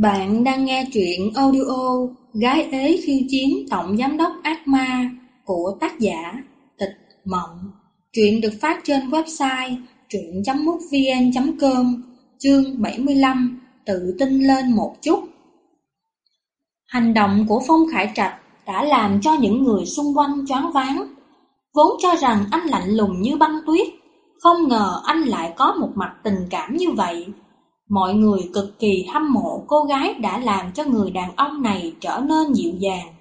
Bạn đang nghe truyện audio Gái ế khiêu chiến tổng giám đốc ác ma của tác giả Tịch Mộng. Truyện được phát trên website truyện.mútvn.com chương 75 Tự tin lên một chút. Hành động của Phong Khải Trạch đã làm cho những người xung quanh choáng váng. Vốn cho rằng anh lạnh lùng như băng tuyết, không ngờ anh lại có một mặt tình cảm như vậy. Mọi người cực kỳ hâm mộ cô gái đã làm cho người đàn ông này trở nên dịu dàng.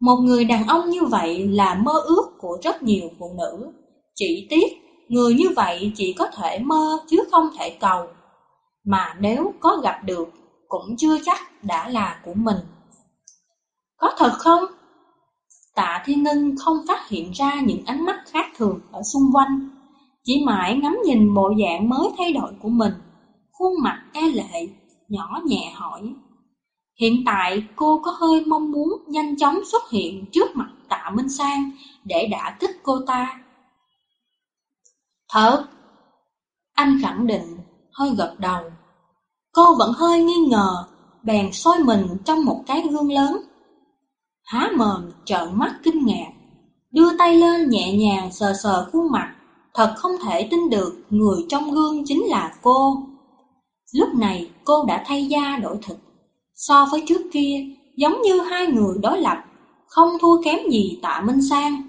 Một người đàn ông như vậy là mơ ước của rất nhiều phụ nữ. Chỉ tiếc, người như vậy chỉ có thể mơ chứ không thể cầu. Mà nếu có gặp được, cũng chưa chắc đã là của mình. Có thật không? Tạ Thiên Ngân không phát hiện ra những ánh mắt khác thường ở xung quanh, chỉ mãi ngắm nhìn bộ dạng mới thay đổi của mình khuôn mặt e lệ, nhỏ nhẹ hỏi. Hiện tại cô có hơi mong muốn nhanh chóng xuất hiện trước mặt tạ Minh Sang để đả kích cô ta. Thật, anh khẳng định, hơi gật đầu. Cô vẫn hơi nghi ngờ, bèn soi mình trong một cái gương lớn. Há mờm trợn mắt kinh ngạc, đưa tay lên nhẹ nhàng sờ sờ khuôn mặt, thật không thể tin được người trong gương chính là cô. Lúc này cô đã thay da đổi thịt. So với trước kia, giống như hai người đối lập, không thua kém gì tạ Minh Sang.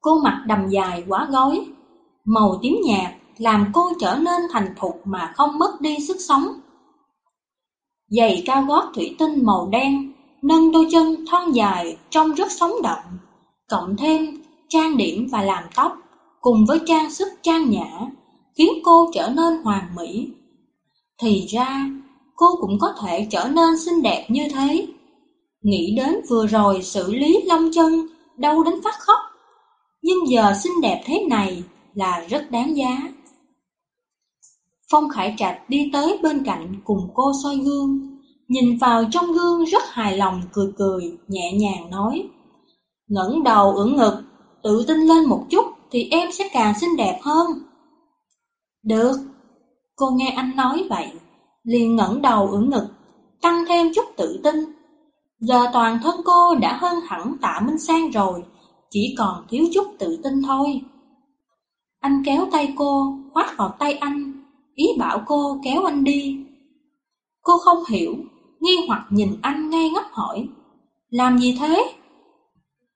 Cô mặc đầm dài quá gói, màu tím nhạt làm cô trở nên thành thục mà không mất đi sức sống. Giày cao gót thủy tinh màu đen, nâng đôi chân thon dài trông rất sống động, cộng thêm trang điểm và làm tóc, cùng với trang sức trang nhã, khiến cô trở nên hoàn mỹ. Thì ra, cô cũng có thể trở nên xinh đẹp như thế. Nghĩ đến vừa rồi xử lý long chân, đau đến phát khóc. Nhưng giờ xinh đẹp thế này là rất đáng giá. Phong Khải Trạch đi tới bên cạnh cùng cô soi gương, nhìn vào trong gương rất hài lòng cười cười, nhẹ nhàng nói. ngẩng đầu ưỡn ngực, tự tin lên một chút thì em sẽ càng xinh đẹp hơn. Được, cô nghe anh nói vậy, liền ngẩng đầu ưỡn ngực, tăng thêm chút tự tin. Giờ toàn thân cô đã hơn hẳn tạ Minh Sang rồi, chỉ còn thiếu chút tự tin thôi. Anh kéo tay cô, khoát vào tay anh, ý bảo cô kéo anh đi. Cô không hiểu, nghi hoặc nhìn anh ngay ngấp hỏi, làm gì thế?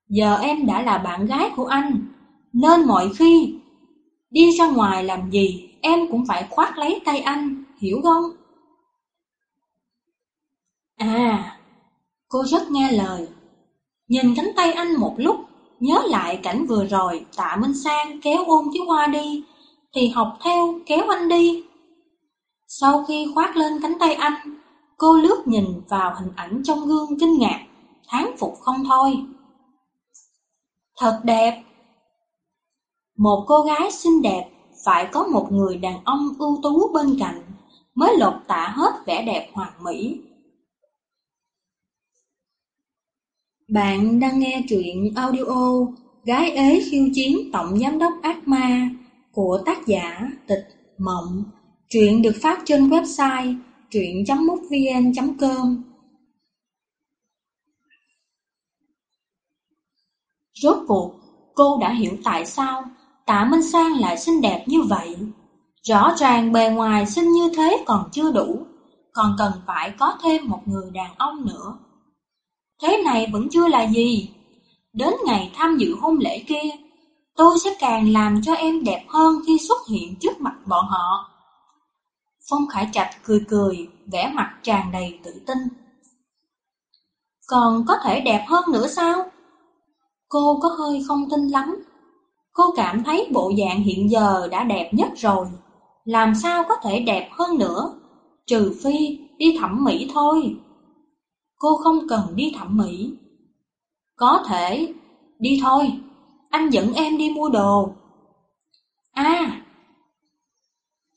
Giờ em đã là bạn gái của anh, nên mọi khi đi ra ngoài làm gì em cũng phải khoát lấy tay anh, hiểu không? À, cô rất nghe lời. Nhìn cánh tay anh một lúc, nhớ lại cảnh vừa rồi tạ Minh Sang kéo ôm chiếc hoa đi, thì học theo kéo anh đi. Sau khi khoát lên cánh tay anh, cô lướt nhìn vào hình ảnh trong gương kinh ngạc, thán phục không thôi. Thật đẹp! Một cô gái xinh đẹp phải có một người đàn ông ưu tú bên cạnh mới lột tả hết vẻ đẹp hoàn mỹ. Bạn đang nghe truyện audio Gái ế khiêu chiến tổng giám đốc ác ma của tác giả Tịch Mộng. Truyện được phát trên website truyện.mútvn.com Rốt cuộc, cô đã hiểu tại sao Tạ Minh Sang lại xinh đẹp như vậy. Rõ ràng bề ngoài xinh như thế còn chưa đủ, còn cần phải có thêm một người đàn ông nữa. Thế này vẫn chưa là gì. Đến ngày tham dự hôn lễ kia, tôi sẽ càng làm cho em đẹp hơn khi xuất hiện trước mặt bọn họ. Phong Khải Trạch cười cười, vẻ mặt tràn đầy tự tin. Còn có thể đẹp hơn nữa sao? Cô có hơi không tin lắm. Cô cảm thấy bộ dạng hiện giờ đã đẹp nhất rồi, làm sao có thể đẹp hơn nữa, trừ phi đi thẩm mỹ thôi. Cô không cần đi thẩm mỹ. Có thể, đi thôi, anh dẫn em đi mua đồ. À,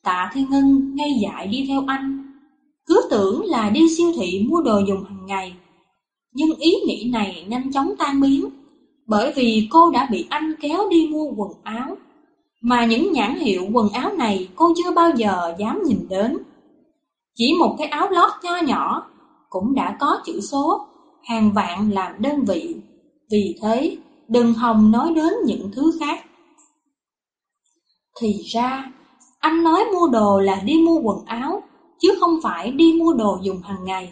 tạ Thiên Ngân ngay dại đi theo anh, cứ tưởng là đi siêu thị mua đồ dùng hàng ngày. Nhưng ý nghĩ này nhanh chóng tan biến bởi vì cô đã bị anh kéo đi mua quần áo. Mà những nhãn hiệu quần áo này cô chưa bao giờ dám nhìn đến. Chỉ một cái áo lót nho nhỏ cũng đã có chữ số, hàng vạn làm đơn vị. Vì thế, đừng hòng nói đến những thứ khác. Thì ra, anh nói mua đồ là đi mua quần áo, chứ không phải đi mua đồ dùng hàng ngày.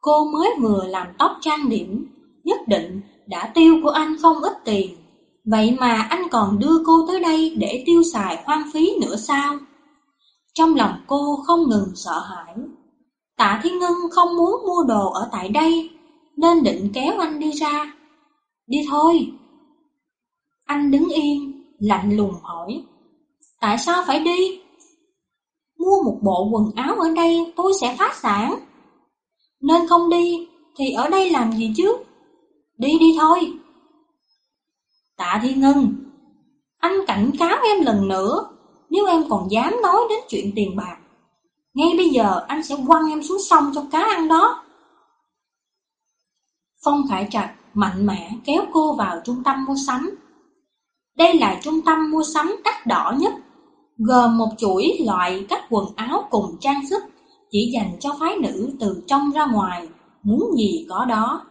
Cô mới vừa làm tóc trang điểm, nhất định đã tiêu của anh không ít tiền. Vậy mà anh còn đưa cô tới đây để tiêu xài hoang phí nữa sao? Trong lòng cô không ngừng sợ hãi. Tạ Thiên Ngân không muốn mua đồ ở tại đây, nên định kéo anh đi ra. Đi thôi. Anh đứng yên, lạnh lùng hỏi. Tại sao phải đi? Mua một bộ quần áo ở đây tôi sẽ phát sản. Nên không đi, thì ở đây làm gì chứ? Đi đi thôi. Tạ Thiên Ngân, anh cảnh cáo em lần nữa, nếu em còn dám nói đến chuyện tiền bạc. Ngay bây giờ anh sẽ quăng em xuống sông cho cá ăn đó. Phong Khải Trạch mạnh mẽ kéo cô vào trung tâm mua sắm. Đây là trung tâm mua sắm đắt đỏ nhất, gồm một chuỗi loại các quần áo cùng trang sức chỉ dành cho phái nữ từ trong ra ngoài, muốn gì có đó.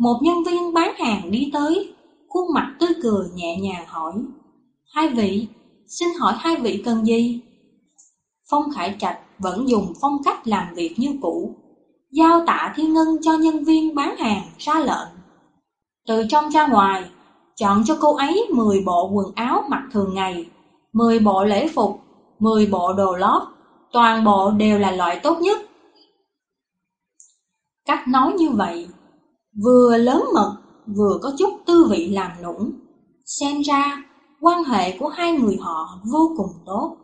Một nhân viên bán hàng đi tới, khuôn mặt tươi cười nhẹ nhàng hỏi, Hai vị, xin hỏi hai vị cần gì? Phong Khải Trạch vẫn dùng phong cách làm việc như cũ, giao tạ thiên ngân cho nhân viên bán hàng ra lệnh. Từ trong ra ngoài, chọn cho cô ấy 10 bộ quần áo mặc thường ngày, 10 bộ lễ phục, 10 bộ đồ lót, toàn bộ đều là loại tốt nhất. Cách nói như vậy, vừa lớn mật, vừa có chút tư vị làm nũng. Xem ra, quan hệ của hai người họ vô cùng tốt.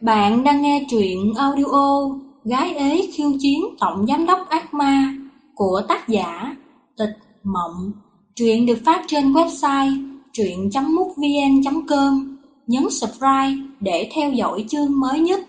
Bạn đang nghe truyện audio Gái ế khiêu chiến tổng giám đốc ác ma của tác giả Tịch Mộng. Truyện được phát trên website truyện.mútvn.com. Nhấn subscribe để theo dõi chương mới nhất.